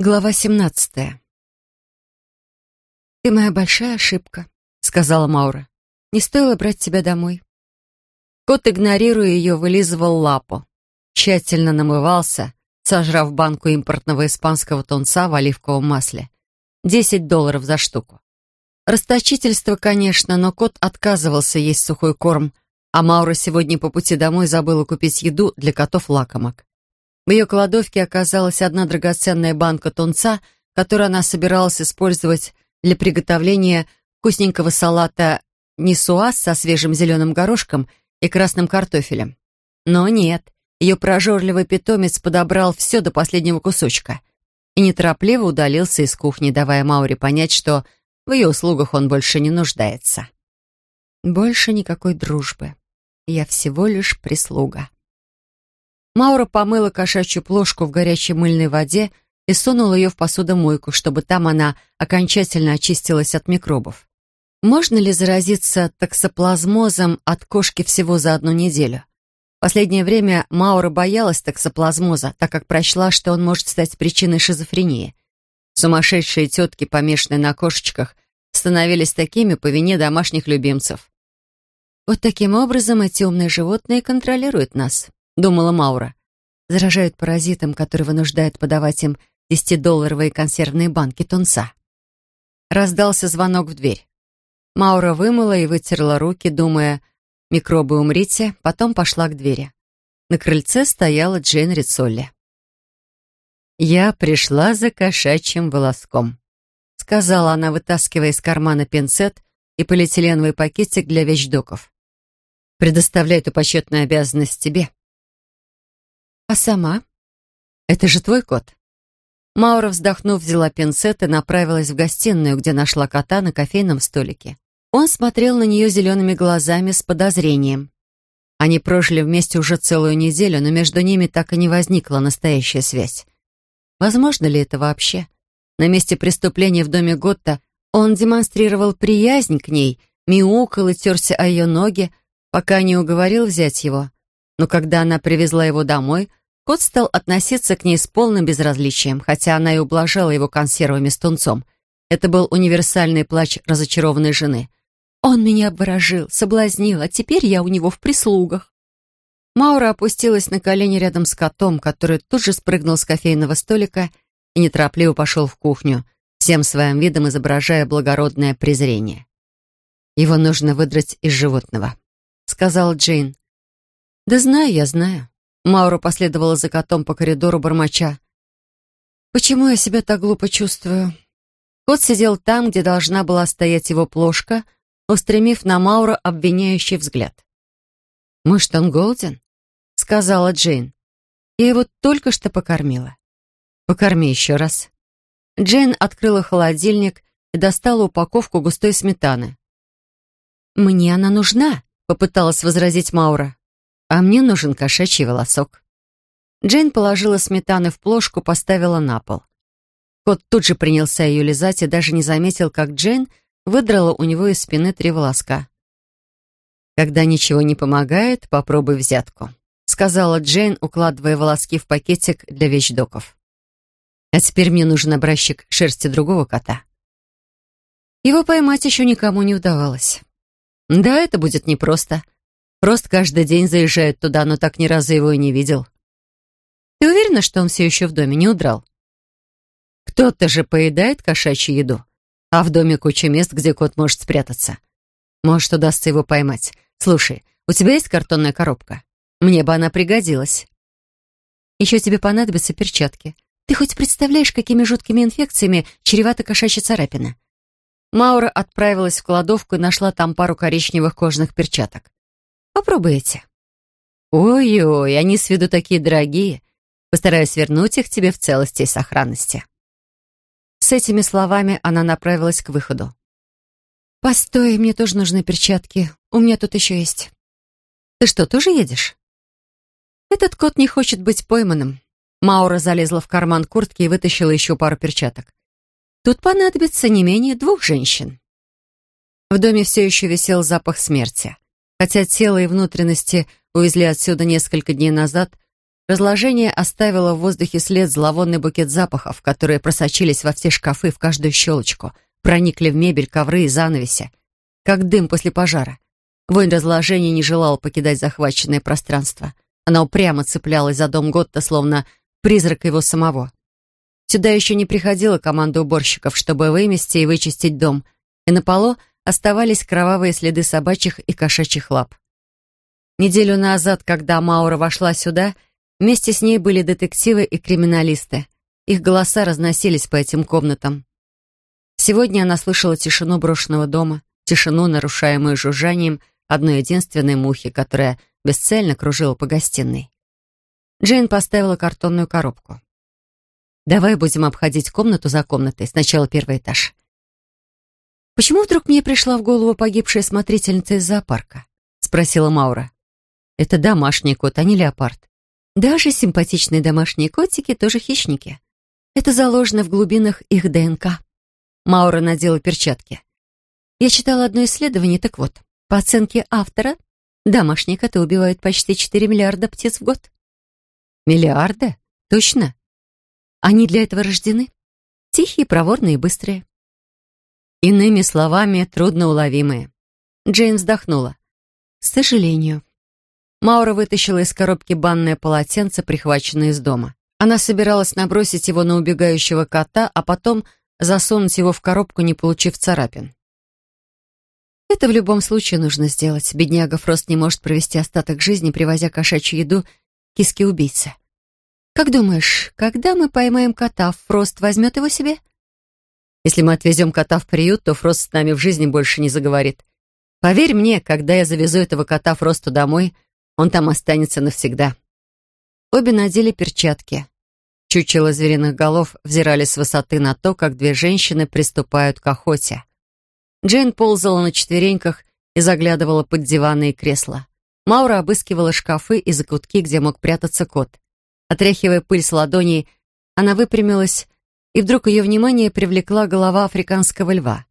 Глава 17. «Ты моя большая ошибка», — сказала Маура. «Не стоило брать тебя домой». Кот, игнорируя ее, вылизывал лапу. Тщательно намывался, сожрав банку импортного испанского тунца в оливковом масле. Десять долларов за штуку. Расточительство, конечно, но кот отказывался есть сухой корм, а Маура сегодня по пути домой забыла купить еду для котов-лакомок. В ее кладовке оказалась одна драгоценная банка тунца, которую она собиралась использовать для приготовления вкусненького салата нисуаз со свежим зеленым горошком и красным картофелем. Но нет, ее прожорливый питомец подобрал все до последнего кусочка и неторопливо удалился из кухни, давая Мауре понять, что в ее услугах он больше не нуждается. Больше никакой дружбы. Я всего лишь прислуга. Маура помыла кошачью плошку в горячей мыльной воде и сунула ее в посудомойку, чтобы там она окончательно очистилась от микробов. Можно ли заразиться токсоплазмозом от кошки всего за одну неделю? В последнее время Маура боялась токсоплазмоза, так как прочла, что он может стать причиной шизофрении. Сумасшедшие тетки, помешанные на кошечках, становились такими по вине домашних любимцев. Вот таким образом эти умные животные контролируют нас думала Маура. Заражают паразитом, который вынуждает подавать им десятидолларовые консервные банки тунца. Раздался звонок в дверь. Маура вымыла и вытерла руки, думая, микробы умрите, потом пошла к двери. На крыльце стояла Джейн Рицолли. «Я пришла за кошачьим волоском», — сказала она, вытаскивая из кармана пинцет и полиэтиленовый пакетик для вещдоков. «Предоставляю эту почетную обязанность тебе. «А сама?» «Это же твой кот». Маура, вздохнув, взяла пинцет и направилась в гостиную, где нашла кота на кофейном столике. Он смотрел на нее зелеными глазами с подозрением. Они прожили вместе уже целую неделю, но между ними так и не возникла настоящая связь. Возможно ли это вообще? На месте преступления в доме Готта он демонстрировал приязнь к ней, мяукал и терся о ее ноги, пока не уговорил взять его. Но когда она привезла его домой, Кот стал относиться к ней с полным безразличием, хотя она и ублажала его консервами с тунцом. Это был универсальный плач разочарованной жены. «Он меня обворожил, соблазнил, а теперь я у него в прислугах». Маура опустилась на колени рядом с котом, который тут же спрыгнул с кофейного столика и неторопливо пошел в кухню, всем своим видом изображая благородное презрение. «Его нужно выдрать из животного», — сказал Джейн. «Да знаю я, знаю. Маура последовала за котом по коридору бормоча. «Почему я себя так глупо чувствую?» Кот сидел там, где должна была стоять его плошка, устремив на Мауру обвиняющий взгляд. «Может, он голоден?» — сказала Джейн. «Я его только что покормила». «Покорми еще раз». Джейн открыла холодильник и достала упаковку густой сметаны. «Мне она нужна», — попыталась возразить Маура. А мне нужен кошачий волосок. Джейн положила сметаны в плошку, поставила на пол. Кот тут же принялся ее лизать и даже не заметил, как Джейн выдрала у него из спины три волоска. «Когда ничего не помогает, попробуй взятку», сказала Джейн, укладывая волоски в пакетик для вещдоков. «А теперь мне нужен образчик шерсти другого кота». Его поймать еще никому не удавалось. «Да, это будет непросто», Просто каждый день заезжает туда, но так ни разу его и не видел. Ты уверена, что он все еще в доме, не удрал? Кто-то же поедает кошачью еду, а в доме куча мест, где кот может спрятаться. Может, удастся его поймать. Слушай, у тебя есть картонная коробка? Мне бы она пригодилась. Еще тебе понадобятся перчатки. Ты хоть представляешь, какими жуткими инфекциями чревата кошачья царапина? Маура отправилась в кладовку и нашла там пару коричневых кожаных перчаток. Попробуйте. Ой-ой, они с виду такие дорогие. Постараюсь вернуть их тебе в целости и сохранности. С этими словами она направилась к выходу. «Постой, мне тоже нужны перчатки. У меня тут еще есть». «Ты что, тоже едешь?» «Этот кот не хочет быть пойманным». Маура залезла в карман куртки и вытащила еще пару перчаток. «Тут понадобится не менее двух женщин». В доме все еще висел запах смерти. Хотя тело и внутренности увезли отсюда несколько дней назад, Разложение оставило в воздухе след зловонный букет запахов, которые просочились во все шкафы в каждую щелочку, проникли в мебель, ковры и занавеси, как дым после пожара. Вонь разложения не желала покидать захваченное пространство. Она упрямо цеплялась за дом Готта, словно призрак его самого. Сюда еще не приходила команда уборщиков, чтобы вымести и вычистить дом, и на полу оставались кровавые следы собачьих и кошачьих лап. Неделю назад, когда Маура вошла сюда, вместе с ней были детективы и криминалисты. Их голоса разносились по этим комнатам. Сегодня она слышала тишину брошенного дома, тишину, нарушаемую жужжанием одной единственной мухи, которая бесцельно кружила по гостиной. Джейн поставила картонную коробку. «Давай будем обходить комнату за комнатой. Сначала первый этаж». «Почему вдруг мне пришла в голову погибшая смотрительница из зоопарка?» — спросила Маура. «Это домашний кот, а не леопард. Даже симпатичные домашние котики тоже хищники. Это заложено в глубинах их ДНК». Маура надела перчатки. «Я читала одно исследование, так вот, по оценке автора, домашние коты убивают почти 4 миллиарда птиц в год. Миллиарда? Точно? Они для этого рождены. Тихие, проворные и быстрые. Иными словами, трудноуловимые. Джейн вздохнула. К сожалению. Маура вытащила из коробки банное полотенце, прихваченное из дома. Она собиралась набросить его на убегающего кота, а потом засунуть его в коробку, не получив царапин. Это в любом случае нужно сделать. Бедняга Фрост не может провести остаток жизни, привозя кошачью еду киске-убийце. Как думаешь, когда мы поймаем кота, Фрост возьмет его себе? Если мы отвезем кота в приют, то Фрост с нами в жизни больше не заговорит. Поверь мне, когда я завезу этого кота Фросту домой, он там останется навсегда. Обе надели перчатки. Чучело звериных голов взирали с высоты на то, как две женщины приступают к охоте. Джейн ползала на четвереньках и заглядывала под диваны и кресла. Маура обыскивала шкафы и закутки, где мог прятаться кот. Отряхивая пыль с ладоней, она выпрямилась, и вдруг ее внимание привлекла голова африканского льва.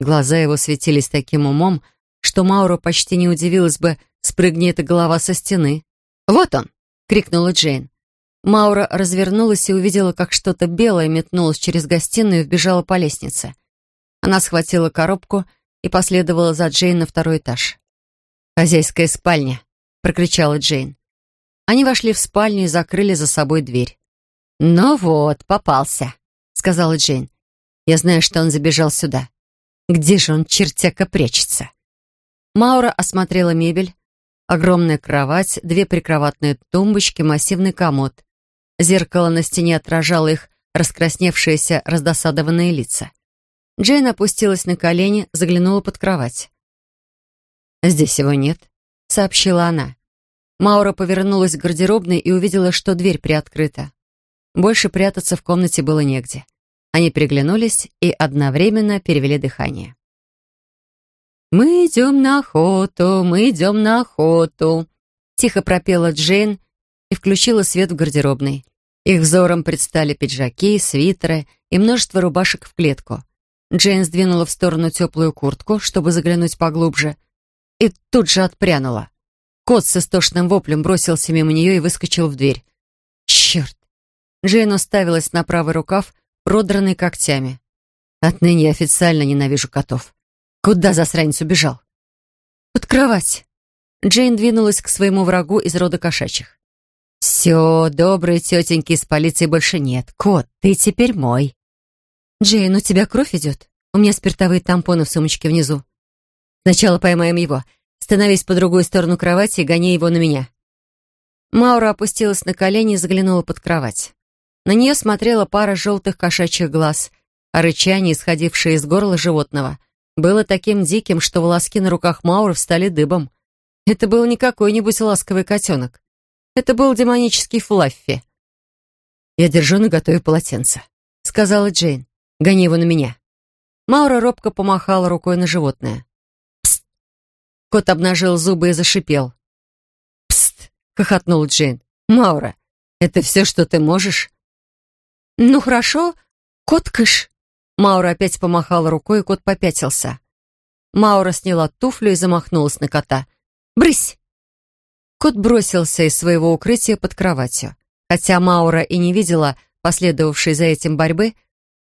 Глаза его светились таким умом, что Маура почти не удивилась бы, спрыгни эта голова со стены. «Вот он!» — крикнула Джейн. Маура развернулась и увидела, как что-то белое метнулось через гостиную и вбежало по лестнице. Она схватила коробку и последовала за Джейн на второй этаж. «Хозяйская спальня», — прокричала Джейн. Они вошли в спальню и закрыли за собой дверь. «Ну вот, попался», — сказала Джейн. «Я знаю, что он забежал сюда. Где же он, чертяка, прячется?» Маура осмотрела мебель. Огромная кровать, две прикроватные тумбочки, массивный комод. Зеркало на стене отражало их раскрасневшиеся, раздосадованные лица. Джейн опустилась на колени, заглянула под кровать. «Здесь его нет», — сообщила она. Маура повернулась к гардеробной и увидела, что дверь приоткрыта. Больше прятаться в комнате было негде. Они переглянулись и одновременно перевели дыхание. «Мы идем на охоту, мы идем на охоту», — тихо пропела Джейн и включила свет в гардеробной. Их взором предстали пиджаки, свитеры и множество рубашек в клетку. Джейн сдвинула в сторону теплую куртку, чтобы заглянуть поглубже, и тут же отпрянула. Кот с истошным воплем бросился мимо нее и выскочил в дверь. «Черт!» Джейн уставилась на правый рукав, продранный когтями. «Отныне я официально ненавижу котов. Куда засранец убежал?» «Под кровать!» Джейн двинулась к своему врагу из рода кошачьих. «Все, добрые тетеньки из полиции больше нет. Кот, ты теперь мой». «Джейн, у тебя кровь идет? У меня спиртовые тампоны в сумочке внизу». «Сначала поймаем его. Становись по другую сторону кровати и гони его на меня». Маура опустилась на колени и заглянула под кровать. На нее смотрела пара желтых кошачьих глаз, а рычание, исходившее из горла животного, было таким диким, что волоски на руках Мауры встали дыбом. Это был не какой-нибудь ласковый котенок. Это был демонический Флаффи. «Я держу на готове полотенце», — сказала Джейн. Гони его на меня». Маура робко помахала рукой на животное. «Пст!» Кот обнажил зубы и зашипел. «Пст!» — хохотнул Джейн. «Маура, это все, что ты можешь?» «Ну хорошо, кот кыш». Маура опять помахала рукой, и кот попятился. Маура сняла туфлю и замахнулась на кота. «Брысь!» Кот бросился из своего укрытия под кроватью. Хотя Маура и не видела последовавшей за этим борьбы,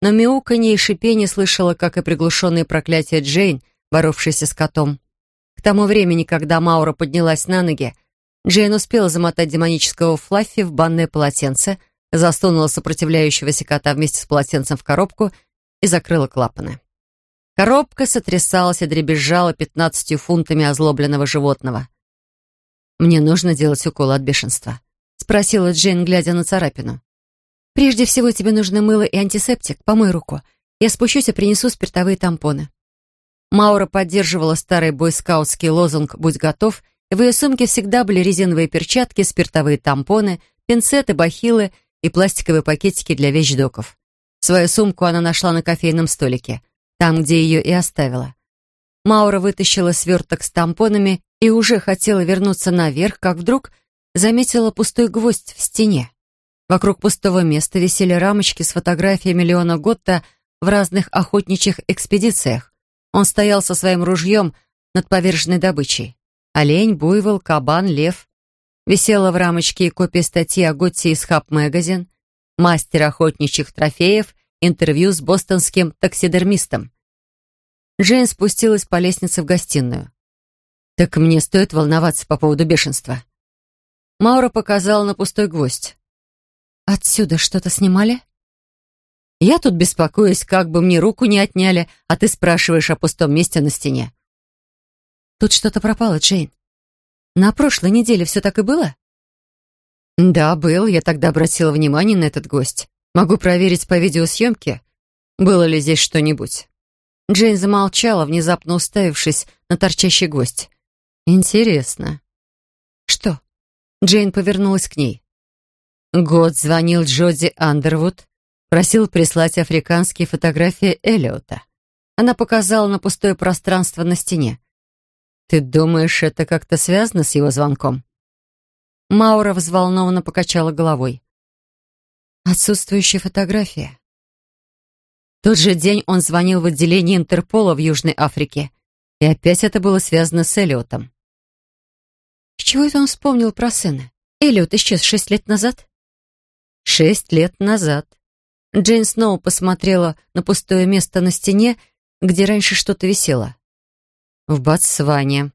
но мяуканье и шипение слышала, как и приглушенные проклятия Джейн, боровшейся с котом. К тому времени, когда Маура поднялась на ноги, Джейн успела замотать демонического Флаффи в банное полотенце, засунула сопротивляющегося кота вместе с полотенцем в коробку и закрыла клапаны. Коробка сотрясалась и дребезжала пятнадцатью фунтами озлобленного животного. «Мне нужно делать укол от бешенства», — спросила Джейн, глядя на царапину. «Прежде всего тебе нужно мыло и антисептик. Помой руку. Я спущусь и принесу спиртовые тампоны». Маура поддерживала старый бойскаутский лозунг «Будь готов», в ее сумке всегда были резиновые перчатки, спиртовые тампоны, пинцеты, бахилы и пластиковые пакетики для вещдоков. Свою сумку она нашла на кофейном столике, там, где ее и оставила. Маура вытащила сверток с тампонами и уже хотела вернуться наверх, как вдруг заметила пустой гвоздь в стене. Вокруг пустого места висели рамочки с фотографиями Леона Готта в разных охотничьих экспедициях. Он стоял со своим ружьем над поверженной добычей. Олень, буйвол, кабан, лев. Висела в рамочке копия статьи о Готте из Хаб Магазин, мастер охотничьих трофеев, интервью с бостонским таксидермистом. Джейн спустилась по лестнице в гостиную. «Так мне стоит волноваться по поводу бешенства». Маура показала на пустой гвоздь. «Отсюда что-то снимали?» «Я тут беспокоюсь, как бы мне руку не отняли, а ты спрашиваешь о пустом месте на стене. Тут что-то пропало, Джейн. На прошлой неделе все так и было? Да, был. Я тогда обратила внимание на этот гость. Могу проверить по видеосъемке, было ли здесь что-нибудь. Джейн замолчала, внезапно уставившись на торчащий гвоздь. Интересно. Что? Джейн повернулась к ней. Год звонил Джоди Андервуд, просил прислать африканские фотографии Эллиота. Она показала на пустое пространство на стене. «Ты думаешь, это как-то связано с его звонком?» Маура взволнованно покачала головой. «Отсутствующая фотография». Тот же день он звонил в отделение Интерпола в Южной Африке, и опять это было связано с Эллиотом. С чего это он вспомнил про сына? Эллиот исчез шесть лет назад? Шесть лет назад. Джейн снова посмотрела на пустое место на стене, где раньше что-то висело в Ботсване.